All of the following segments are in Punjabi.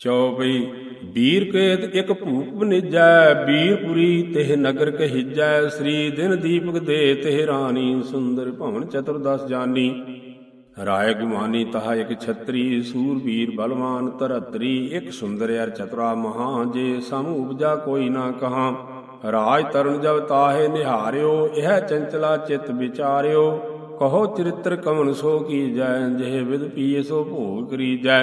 ਚੌਪਈ ਵੀਰ ਕੇਤ ਇਕ ਭੂਪ ਨਿਜੈ ਵੀਰਪੁਰੀ ਤਿਹ ਨਗਰ ਕਹੀਜੈ, ਸ੍ਰੀ ਦਿਨ ਦੀਪਕ ਦੇ ਤਿਹ ਰਾਣੀ ਸੁੰਦਰ ਭਵਨ ਚਤੁਰਦਸ ਜਾਨੀ। ਰਾਏ ਗੁਮਾਨੀ ਤਹਾ ਇਕ ਛਤਰੀ, ਸੂਰਬੀਰ ਬਲਵਾਨ ਤਰਤਰੀ ਇਕ ਸੁੰਦਰ ਅਰ ਚਤੁਰਾ ਮਹਾ ਜੇ ਸਮ ਉਪਜਾ ਕੋਈ ਨਾ ਕਹਾ। ਰਾਜ ਤਰਨ ਜਬ ਤਾਹੇ ਨਿਹਾਰਿਓ, ਇਹ ਚੰਚਲਾ ਚਿਤ ਵਿਚਾਰਿਓ। ਕਹੋ ਚਰਿਤ੍ਰ ਕਮਨ ਸੋ ਕੀ ਜੈ ਜਿਹ ਵਿਦ ਪੀਏ ਸੋ ਭੋਗ ਕਰੀ ਜੈ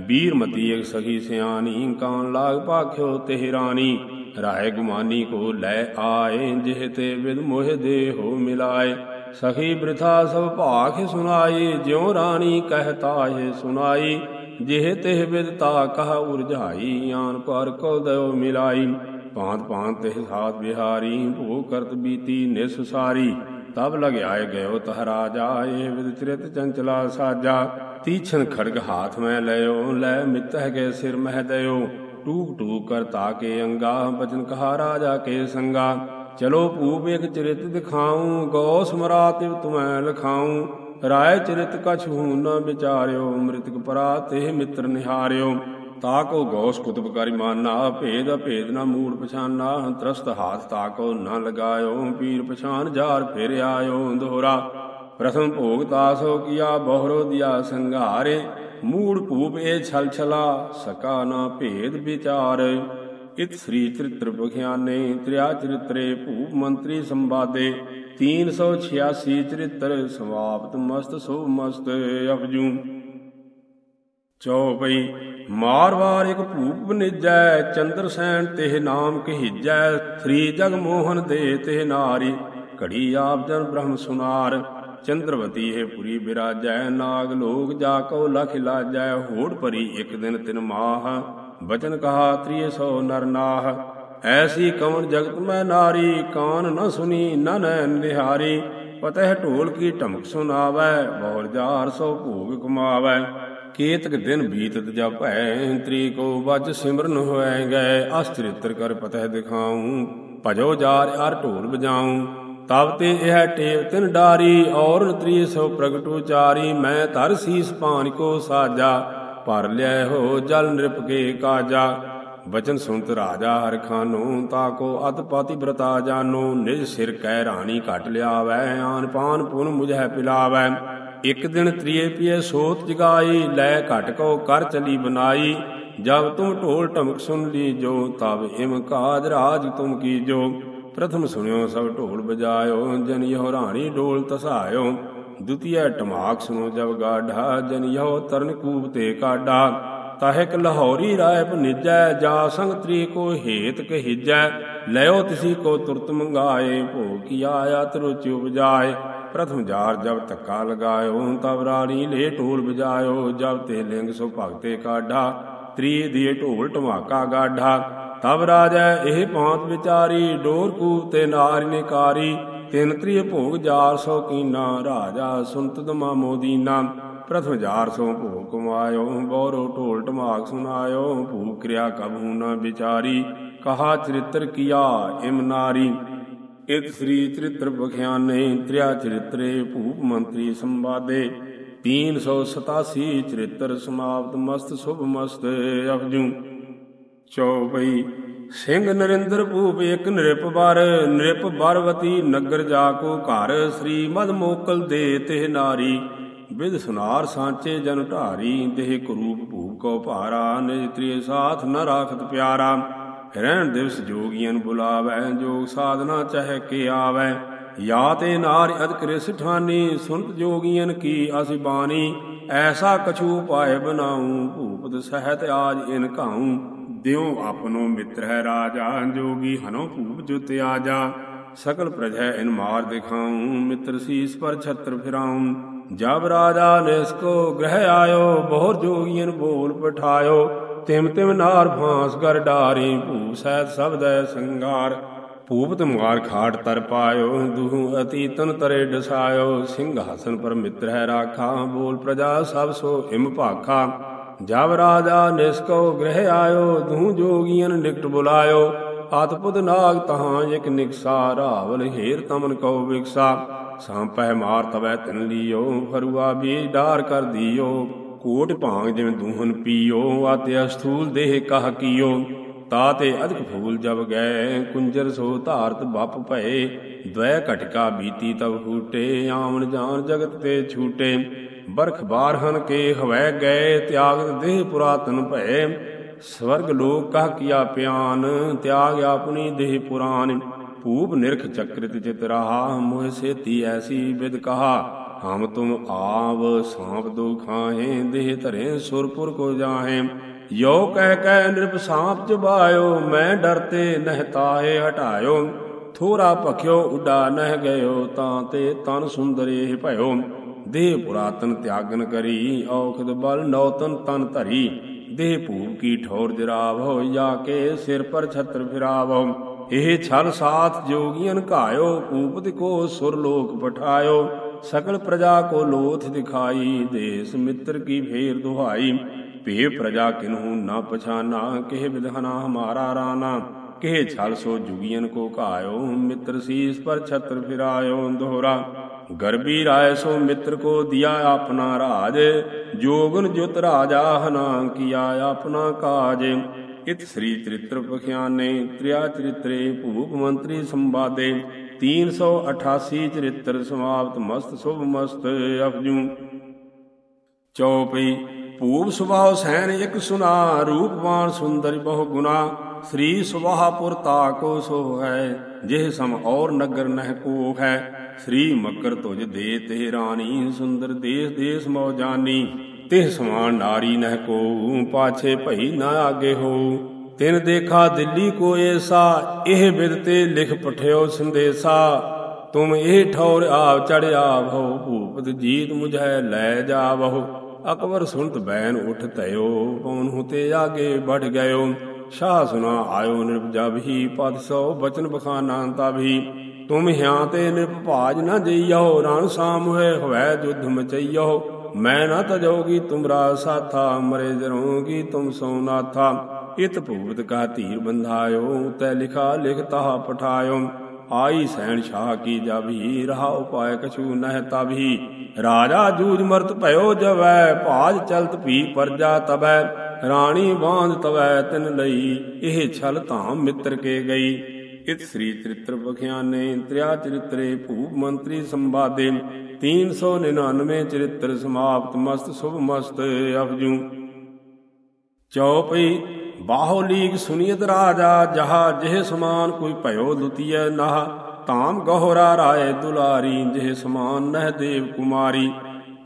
ਵੀਰਮਤੀ ਇਕ ਸਖੀ ਸਿਆਣੀ, ਕਾਨ ਲਾਗ ਪਾਖਿਓ ਤੇ ਰਾਣੀ। ਰਾਏ ਗੁਮਾਨੀ ਕੋ ਲੈ ਆਏ, ਜਿਹ ਤੇ ਵਿਦ ਮੋਹ ਦੇ ਮਿਲਾਏ। ਸਖੀ ਬ੍ਰਿਥਾ ਸਭ ਭਾਖ ਸੁਨਾਈ ਜਿਉ ਰਾਣੀ ਕਹਤਾ ਹੈ ਸੁਨਾਈ ਜਿਹ ਤਿਹ ਵਿਦ ਤਾ ਕਹ ਉਰਝਾਈ, ਆਨ ਪਰ ਕੋ ਦਇਓ ਮਿਲਾਈ। ਭਾਂਤ ਭਾਂਤ ਤਿਹ ਸਾਥ ਬਿਹਾਰੀ, ਭੋ ਕਰਤ ਬੀਤੀ ਨਿਸ ਸਾਰੀ। ਤਬ ਲਗਿਆਏ ਗਇਓ ਤਹ ਰਾਜਾ, ਇਹ ਵਿਦ ਚਰਿਤ ਚੰਚਲਾ ਸਾਜਾ। ਤੀਛਨ ਖੜਗ ਹਾਥ ਮੈਂ ਲਿਓ ਲੈ ਮਿਤਹਿ ਕੇ ਸਿਰ ਮਹਿ ਦਇਓ। ਟੂਕ ਟੂਕ ਕਰ ਤਾਕੇ ਅੰਗਾ, ਬਚਨ ਕਹਾ ਰਾਜਾ ਕੇ ਸੰਗਾ। ਚਲੋ ਭੂਪ ਇਕ ਚਰਿਤ ਦਿਖਾਉ ਗੋ ਸਮਰਾਤਿਵ ਤੁਮੈ ਲਖਾਉ। ਰਾਏ ਚਰਿਤ ਕਛ ਹੂ ਨ ਵਿਚਾਰਿਓ, ਮ੍ਰਿਤਕ ਪਰਾ ਤੇ ਮਿੱਤਰ ਨਿਹਾਰਿਓ। ਤਾਕੋ ਗੋਸ ਕੁਤਬਕਾਰੀ ਮਾਨਾ, ਭੇਦ ਭੇਦ ਨਾ ਮੂੜ ਪਛਾਨਾ। ਤ੍ਰਸਤ ਹਾਥ ਤਾਕੋ ਨਾ ਲਗਾਇਓ, ਪੀਰ ਪਛਾਨ ਜਾਰ ਫਿਰ ਆਇਓ ਦੋਹਰਾ ਪ੍ਰਥਮ ਭੋਗ ਤਾਸੋ ਕੀਆ ਬਹੁਰੋ ਦਿਆ ਸੰਘਾਰੇ, ਮੂੜ ਭੂਪ ਇਹ ਛਲ ਛਲਾ, ਸਕਾ ਨਾ ਭੇਦ ਵਿਚਾਰ। ਇਤ ਸ੍ਰੀ ਚਰਿਤ੍ਰ ਬਖਿਆਨੇ ਤ੍ਰਿਆ ਚਰਿਤਰੇ ਭੂਪ ਮੰਤਰੀ ਸੰਵਾਦੇ 386 ਚਰਿਤ੍ਰ ਸਮਾਪਤ ਮਸਤ ਸੋ ਮਸਤ ਅਪਜੂ ਚੌਪਈ ਮਾਰਵਾਰ ਇਕ ਭੂਪ ਨਿਜੈ ਚੰਦਰ ਸੈਨ ਤਿਹ ਨਾਮ ਕਹੀਜੈ, ਸ੍ਰੀ ਜਗ ਮੋਹਨ ਦੇ ਤਿਹ ਨਾਰੀ, ਘੜੀ ਆਪ ਜਨ ਬ੍ਰਹਮ ਸੁਨਾਰ। ਚੰਦਰਵਤੀ ਹੈ ਪੁਰੀ ਬਿਰਾਜੈ, ਨਾਗ ਲੋਕ ਜਾ ਕੋ ਲਖ ਲਾਜੈ, ਹੋੜ ਭਰੀ ਇੱਕ ਦਿਨ ਤਿਨ ਮਾਹ। ਬਚਨ ਕਹਾ ਤ੍ਰਿਏ ਸੋ ਨਰ ਨਾਹ। ਐਸੀ ਕਵਨ ਜਗਤ ਮੈਂ ਨਾਰੀ, ਕਾਨ ਨ ਸੁਨੀ ਨ ਨਿਹਾਰੀ। ਪਤਹਿ ਢੋਲ ਕੀ ਢਮਕ ਸੁਨਾਵੈ ਬਹੁਰ ਜਾਰ ਸੋ ਭੂਗ ਕਮਾਵੈ ਕੇਤਕ ਦਿਨ ਬੀਤਤ ਜਪੈ ਤ੍ਰੀ ਕੋ ਵਜ ਸਿਮਰਨ ਹੋਇ ਗਏ। ਅਸਚਰਿਤਰ ਕਰ ਪਤਹਿ ਦਿਖਾਉ, ਭਜੋ ਜਾਰ ਅਰ ਢੋਲ ਬਜਾਉ ਤਬ ਤੇ ਇਹ ਟੇਵ ਤਿਨ ਡਾਰੀ, ਔਰ ਤ੍ਰੀ ਸੋ ਪ੍ਰਗਟ ਉਚਾਰੀ, ਮੈਂ ਧਰ ਸੀਸ ਪਾਨ ਕੋ ਸਾਜਾ, ਭਰ ਲਿਆ ਹੋ ਜਲ ਨਿਰਪ ਕੇ ਕਾਜਾ। ਬਚਨ ਸੁਨਤ ਰਾਜਾ, ਹਰ ਖਾਨੋ, ਤਾ ਕੋ ਅਤ ਪਾਤੀ ਬ੍ਰਤਾ ਜਾਨੋ, ਨਿਜ ਸਿਰ ਕਹਿ ਰਾਣੀ ਘਟ ਲਿਆਵੈ, ਆਨ ਪਾਨ ਪੁਨ ਮੁਝੈ ਪਿਲਾਵੈ। ਇਕ ਦਿਨ ਤ੍ਰਿਏ ਪੀਏ ਸੋਤ ਜਗਾਈ, ਲੈ ਘਟ ਕੋ ਕਰ ਚਲੀ ਬਨਾਈ। ਜਬ ਤੁਮ ਢੋਲ ਢਮਕ ਸੁਨ ਲੀ ਜੋ ਤਬ ਇਮ ਕਾਜ ਰਾਜ ਤੁਮ ਕੀ ਜੋ ਪ੍ਰਥਮ ਸੁਣਿਓ, ਸਭ ਢੋਲ ਬਜਾਇਓ ਜਨ ਯੋ ਰਾਣੀ ਢੋਲ ਤਸਾਇਓ। ਦੁਤੀਆ ਟਮਾਕ ਸੁਣੋ ਜਬ ਗਾਢਾ, ਜਨ ਯੋ ਤਰਨ ਕੂਪ ਤੇ ਕਾਢਾ। ਤਾਹਿਕ ਲਾਹੌਰੀ ਰਾਏ ਭਨਿਜੈ ਜਾ ਸੰਗ ਤ੍ਰੀ ਕੋ ਹੇਤ ਕਹੀਜੈ। ਲਿਓ ਤਿਸੀ ਕੋ ਤੁਰਤ ਮੰਗਾਏ ਭੋ ਕੀ ਆਇਆ ਤਰੁ ਤਰੁਚ ਉਪਜਾਏ। ਪ੍ਰਥਮ ਜਾਰ ਜਬ ਧੱਕਾ ਲਗਾਇਓ, ਤਬ ਰਾਣੀ ਲੈ ਢੋਲ ਬਜਾਇਓ ਜਬ ਤੇ ਲਿੰਗ ਸੋ ਭਗਤੇ ਕਾਢਾ, ਤ੍ਰੀ ਦੀ ਢੋਲ ਢਮਾਕਾ ਗਾਢਾ। ਤਬ ਰਾਜੈ ਇਹ ਪਾਂਤ ਵਿਚਾਰੀ, ਡੋਰ ਕੂਪ ਤੇ ਨਾਰੀ ਨੇ ਤਿੰਨ ਤ੍ਰਿਯ ਭੋਗ ਜਾਰ ਸੋ ਕੀਨਾ, ਰਾਜਾ ਸੁਨਤ ਦਮਾ ਮੋਦੀਨਾ। ਪ੍ਰਥਮ ਜਾਰ ਸੋ ਭੋਗ ਕਮਾਇਓ ਬੋਰੋ ਢੋਲ ਢਮਾਕ ਸੁਨਾਇਓ ਭੂ ਕਿਰਿਆ ਕਬੂ ਨਾ ਵਿਚਾਰੀ, ਕਹਾ ਚਰਿਤ੍ਰ ਕੀਆ ਇਮ ਨਾਰੀ। ਇਤ ਸ੍ਰੀ ਚਰਿਤ੍ਰ ਬਖਿਆਨੇ, ਤ੍ਰਿਆ ਚਰਿਤਰੇ ਭੂਪ ਮੰਤਰੀ ਸੰਵਾਦੇ। 387 ਚਰਿਤ੍ਰ ਸਮਾਪਤ ਮਸਤ ਸੁਭ ਮਸਤ ਅਪਜੂ ਚੌਪਈ ਸਿੰਘ ਨਰਿੰਦਰ ਭੂਪ ਇਕ ਨ੍ਰਿਪ ਬਰ, ਨ੍ਰਿਪ ਬਰਵਤੀ ਨਗਰ ਜਾ ਕੋ ਘਰ, ਸ੍ਰੀ ਮਦ ਮੋਕਲ ਦੇ ਤਿਹ ਨਾਰੀ। ਵਿਦ ਸੁਨਾਰ ਸਾਂਚੇ ਜਨ ਢਾਰੀ, ਦੇਹ ਕਰੂਪ ਭੂਪ ਕੋ ਭਾਰਾ, ਨਿਜ ਤ੍ਰਿਏ ਸਾਥ ਨ ਰਾਖਤ ਪਿਆਰਾ। ਰਹਿਣ ਦਿਵਸ ਜੋਗੀਆਂ ਬੁਲਾਵੈ, ਜੋਗ ਸਾਧਨਾ ਚਹਿ ਕੇ ਆਵੈ। ਯਾ ਤੇ ਨਾਰ ਅਦ ਕ੍ਰਿਸ ਠਾਨੀ ਸੁਨਤ ਜੋਗੀਆਂ ਕੀ ਅਸਿ ਬਾਣੀ। ਐਸਾ ਕਛੂ ਪਾਏ ਬਨਾਉ ਭੂਪਤ ਸਹਿਤ ਆਜ ਇਨ ਘਾਉ। ਦਿਉ ਆਪਨੋ ਮਿੱਤਰ ਹੈ ਰਾਜਾ ਜੋਗੀ ਹਨੋ ਭੂਪ ਜੁਤ ਆਜਾ ਸਕਲ ਪ੍ਰਜੈ ਇਨ ਮਾਰ ਦਿਖਾਉ ਮਿੱਤਰ ਸੀਸ ਪਰ ਛਤਰ ਫਿਰਾਉ ਜਬ ਰਾਜਾ ਨੇ ਇਸਕੋ ਗ੍ਰਹਿ ਆਇਓ ਬਹੁਰ ਜੋਗੀਆਂ ਬੋਲ ਪਠਾਇਓ ਤਿਮ ਤਿਮ ਨਾਰ ਫਾਂਸ ਕਰ ਡਾਰੀ ਭੂਪ ਸਹਿਤ ਸਬਦੈ ਸੰਗਾਰ ਭੂਪ ਤੁਮਾਰ ਖਾਟ ਤਰ ਪਾਇਓ ਦੁਹ ਅਤੀ ਤਨ ਤਰੇ ਡਸਾਇਓ ਸਿੰਘਾਸਨ ਪਰ ਮਿੱਤਰ ਹੈ ਰਾਖਾ ਬੋਲ ਪ੍ਰਜਾ ਸਭ ਸੋ ਹਿਮ ਭਾਖਾ ਜਬ ਰਾਜਾ ਨਿਸਕੋ ਗ੍ਰਹਿ ਆਇਓ, ਦੂ ਜੋਗੀਆਂ ਨਿਕਟ ਬੁਲਾਇਓ। ਆਤਪੁਤ ਨਾਗ ਤਹਾਂ ਇਕ ਨਿਕਸਾ, ਰਾਵਲ ਹੀਰ ਤਮਨ ਕਉ ਵਿਕਸਾ। ਸਾਂਪੈ ਮਾਰ ਤਵੈ ਤਿਨ ਲੀਓ, ਫਰੂਆ ਵੀ ਡਾਰ ਕਰ ਦੀਓ। ਕੋਟ ਭਾਂਗ ਜਿਵੇਂ ਦੂਹਨ ਪੀਓ, ਆਤੇ ਅਸਥੂਲ ਦੇਹ ਕਹ ਕੀਓ। ਤਾ ਤੇ ਅਧਿਕ ਫੂਲ ਜਬ ਗਏ, ਕੁੰਜਰ ਸੋ ਧਾਰਤ ਬਪ ਭਏ। ਦ્વੈ ਘਟਕਾ ਬੀਤੀ ਤਬ ਫੂਟੇ ਆਵਣ ਜਾਨ ਜਗਤ ਤੇ ਛੂਟੇ। ਬਰਖ ਬਾਰਹਨ ਕੇ ਹਵੈ ਗਏ ਤਿਆਗ ਦੇਹ ਪੁਰਾਤਨ ਭੈ ਸਵਰਗ ਲੋਕ ਕਹ ਕੀਆ ਪਿਆਨ ਤਿਆਗ ਆਪਣੀ ਦੇਹ ਪੁਰਾਨ। ਭੂਪ ਨਿਰਖ ਚਕ੍ਰਿਤ ਚਿਤ ਰਹਾ, ਮੋਹ ਸੇਤੀ ਐਸੀ ਵਿਦ ਕਹਾ। ਹਮ ਤੁਮ ਆਵ, ਸਾਂਪ ਦੋ ਖਾਹੇ, ਦੇਹ ਧਰੇ ਸੁਰਪੁਰ ਕੋ ਜਾਹੇ। ਯੋ ਕਹਿ ਕਹਿ ਨਿਰਪ ਸਾਂਪ ਚਬਾਇਓ ਮੈਂ ਡਰਤੇ ਨਹਤਾਏ ਹਟਾਇਓ। ਥੋੜਾ ਭਖਿਓ, ਉਡਾ ਨਹਿ ਗਇਓ, ਤਾਂ ਤੇ ਤਨ ਸੁੰਦਰੇ ਭਇਓ। ਦੇਹ ਪੁਰਾਤਨ ਤਿਆਗਨ ਕਰੀ, ਔਖਦ ਬਲ ਨੌਤਨ ਤਨ ਧਰੀ। ਦੇਹ ਭੂਪ ਕੀ ਠੌਰ ਜਰਾਵ, ਜਾ ਕੇ ਸਿਰ ਪਰ ਛਤਰ ਫਿਰਾਵੋ। ਇਹ ਛਲ ਸਾਥ ਜੋਗੀਆਂ ਘਾਇਓ ਭੂਪਤ ਕੋ ਸੁਰ ਲੋਕ ਪਠਾਇਓ। ਸਕਲ ਪ੍ਰਜਾ ਕੋ ਲੋਥ ਦਿਖਾਈ, ਦੇਸ ਮਿੱਤਰ ਕੀ ਫੇਰ ਦੁਹਾਈ। ਭੇ ਪ੍ਰਜਾ ਕਿਨਹੂ ਨਾ ਪਛਾਨਾ, ਕਿਹ ਵਿਧਾਨਾ ਹਮਾਰਾ ਰਾਣਾ ਕਿਹ ਛਲ ਸੋ ਜੁਗੀਆਂ ਕੋ ਘਾਇਓ, ਮਿੱਤਰ ਸੀਸ ਪਰ ਛਤਰ ਫਿਰਾਇਓ ਦੋਹਰਾ ਗਰਬੀ ਰਾਏ ਸੋ ਮਿੱਤਰ ਕੋ ਦਿਆ ਆਪਣਾ ਰਾਜ, ਜੋਗਨ ਜੁਤ ਰਾਜਾ ਹਨਾ ਕੀਆ ਆਪਣਾ ਕਾਜ। ਇਤ ਸ੍ਰੀ ਚਰਿਤ੍ਰ ਪਖਿਆਨੇ, ਤ੍ਰਿਆ ਚਰਿਤਰੇ, ਭੂਪ ਮੰਤਰੀ ਸੰਵਾਦੇ 388 ਚਰਿਤ੍ਰ ਸਮਾਪਤ ਮਸਤ ਸੁਭ ਮਸਤ ਅਫਜੂ ਚੌਪਈ ਭੂਪ ਸੁਭਾਉ ਸੈਨ ਇਕ ਸੁਨਾ ਰੂਪਵਾਨ ਸੁੰਦਰ ਬਹੁ ਗੁਨਾ। ਸ੍ਰੀ ਸੁਭਾਪੁਰ ਤਾ ਕੋ ਸੋ ਹੈ, ਜਿਹ ਸਮ ਔਰ ਨਗਰ ਨਹਿ ਕੋ ਹੈ। ਸ੍ਰੀ ਮਕਰ ਤੁਜ ਦੇ ਤੇ ਰਾਣੀ, ਸੁੰਦਰ ਦੇਸ ਦੇਸ ਮੋ ਜਾਨੀ। ਤਿਹ ਸਮਾਨ ਨਾਰੀ ਨਹਿ ਕੋ, ਪਾਛੇ ਭਈ ਨਾ ਆਗੇ ਹੋ। ਤਿਨ ਦੇਖਾ ਦਿੱਲੀ ਕੋ ਏਸਾ, ਇਹ ਬਿਦ ਤੇ ਲਿਖ ਪਠਿਓ ਸੰਦੇਸਾ। ਤੁਮ ਇਹ ਠੌਰ ਆਪ ਚੜਿਆ ਭਉ ਭੂਪਤ ਜੀਤ ਮੁਝੈ ਲੈ ਜਾਵਹੁ। ਅਕਬਰ ਸੁਣਤ ਬੈਨ ਉਠ ਤਇਓ ਪਉਨ ਹੁਤੇ ਆਗੇ ਬੜ ਗਇਓ। ਸ਼ਾਹ ਸੁਨਾ ਆਇਓ ਨਿਰਭਜਾ ਪਦ ਸੋ ਬਚਨ ਬਖਾਨਾ ਤਾਭੀ। ਤੁਮ ਹਿਆਂ ਤੇ ਨਿਰਭਾਜ ਨ ਜਈਓ ਰਣ ਸਾਮੁਏ ਹੋਇ ਜੁਧ ਮਚਈਓ। ਮੈਂ ਨਾ ਤਜੋਗੀ, ਤੁਮਰਾ ਸਾਥਾ, ਮਰੇ ਜਰੋਗੀ ਤੁਮ ਸੋ ਨਾਥਾ। ਇਤ ਭੂਤ ਕਾ ਧੀਰ ਬੰਧਾਇਓ ਤੈ ਲਿਖਾ ਲਿਖ ਤਾ ਪਠਾਇਓ। ਆਈ ਸੈਣ ਸ਼ਾਹ ਕੀ ਜਾਭੀ, ਰਹਾ ਉਪਾਇ ਕਛੂ ਨਹਿ ਤਭੀ। ਰਾਜਾ ਜੂਜ ਮਰਤ ਭਇਓ ਜਵੈ, ਭਾਜ ਚਲਤ ਭੀ ਪਰਜਾ ਤਬੈ। ਰਾਣੀ ਬਾਂਧ ਤਵੈ ਤਿਨ ਲਈ, ਇਹ ਛਲ ਧਾਮ ਮਿੱਤਰ ਕੇ ਗਈ। ਇਤ ਸ੍ਰੀ ਚਰਿਤ੍ਰ ਬਖਿਆਨੇ, ਤ੍ਰਿਆ ਚਰਿਤਰੇ, ਭੂਪ ਮੰਤਰੀ ਸੰਵਾਦੇ। 399 ਚਰਿਤ੍ਰ ਸਮਾਪਤ, ਮਸਤ, ਸੁਭ ਮਸਤ ਅਫਜੂ ਚੌਪਈ ਬਾਹੋ ਲੀਗ ਸੁਨੀਤ ਰਾਜਾ, ਜਹਾ ਜਿਹ ਸਮਾਨ ਕੋਈ ਭਇਓ ਲੁਤੀਐ ਨਾਹ। ਧਾਮ ਗਹੋਰਾ ਰਾਏ ਦੁਲਾਰੀ, ਜਿਹ ਸਮਾਨ ਨਹਿ ਦੇਵ ਕੁਮਾਰੀ।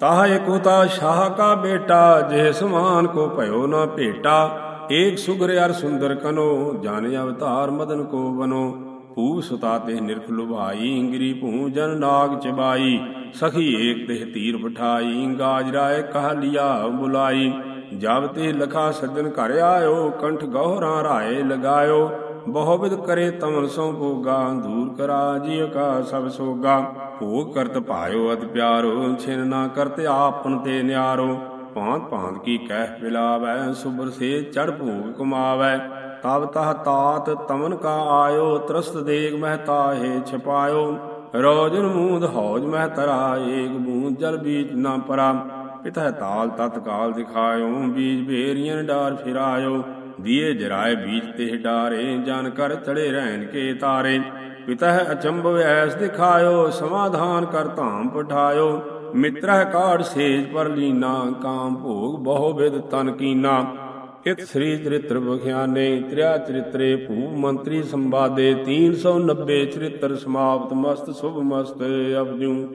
ਤਾਹ ਇਕੁਤਾ ਸ਼ਾਹ ਕਾ ਬੇਟਾ, ਜਿਹ ਸਮਾਨ ਕੋ ਭਇਓ ਨਾ ਭੇਟਾ। ਏਕ ਸੁਗਰ ਅਰ ਸੁੰਦਰ ਕਨੋ, ਜਾਣ ਅਵਤਾਰ ਮਦਨ ਕੋ ਬਨੋ। ਭੂ ਸੁਤਾ ਤੇ ਨਿਰਖ ਲੁਭਾਈ, ਇੰਗਰੀ ਭੂ ਜਨ ਨਾਗ ਚਬਾਈ। ਸਖੀ ਏਕ ਤੇ ਤੀਰ ਬਿਠਾਈ, ਗਾਜ ਰਾਏ ਕਹ ਲਿਆ ਬੁਲਾਈ। ਜਬ ਤੇ ਲਖਾ ਸੱਜਣ ਘਰ ਆਇਓ, ਕੰਠ ਗਹੁਰਾ ਰਾਏ ਲਗਾਇਓ। ਬਹੁਵਿਦ ਕਰੇ ਤਮਨ ਸੋ ਭੋਗਾ, ਦੂਰ ਕਰਾ ਜੀ ਕਾ ਸਭ ਸੋਗਾ। ਭੋਗ ਕਰਤ ਭਾਇਓ ਅਤ ਪਿਆਰੋ, ਛਿਨ ਨਾ ਕਰਤ ਆਪਨ ਤੇ ਨਿਆਰੋ। ਭਾਂਤ ਭਾਂਤ ਕੀ ਕਹਿ ਬਿਲਾਵੈ ਸੁਬਰ ਸੇ ਚੜ ਭੋਗ ਕਮਾਵੈ ਤਬ ਤਹ ਤਾਤ ਤਮਨ ਕਾ ਆਇਓ, ਤਰਸਤ ਦੇਗ ਮਹਿ ਤਾਹੇ ਛਪਾਇਓ। ਰੋਜਨ ਮੂੰਦ ਹੌਜ ਮਹਿ ਤਰਾ, ਏਕ ਬੂੰਦ ਜਲ ਬੀਜ ਨਾ ਪਰਾ। ਪਿਤਾ ਤਾਲ ਤਤਕਾਲ ਦਿਖਾਇਓ, ਬੀਜ ਭੇਰੀਆਂ ਡਾਰ ਫਿਰਾਇਓ। ਦੀਏ ਜਰਾਏ ਬੀਜ ਤੇ ਡਾਰੇ, ਜਨ ਕਰ ਚੜੇ ਰਹਿਣ ਕੇ ਤਾਰੇ। ਪਿਤਾ ਅਚੰਭਵ ਐਸ ਦਿਖਾਇਓ, ਸਮਾਧਾਨ ਕਰ ਧਾਮ ਪਠਾਇਓ। ਮਿੱਤਰਹ ਕਾੜ ਸੇਜ ਪਰ ਲੀਨਾ, ਕਾਮ ਭੋਗ ਬਹੁ ਵਿਦ ਤਨ ਕੀਨਾ। ਇਤ ਸ੍ਰੀ ਚਰਿਤ੍ਰ ਬਖਿਆਨੇ, ਤ੍ਰਿਆ ਚਰਿਤਰੇ ਭੂ ਮੰਤਰੀ ਸੰਵਾਦੇ 390 ਚਰਿਤ੍ਰ ਸਮਾਪਤ ਮਸਤ, ਸੁਭ ਮਸਤ ਅਬਜੂ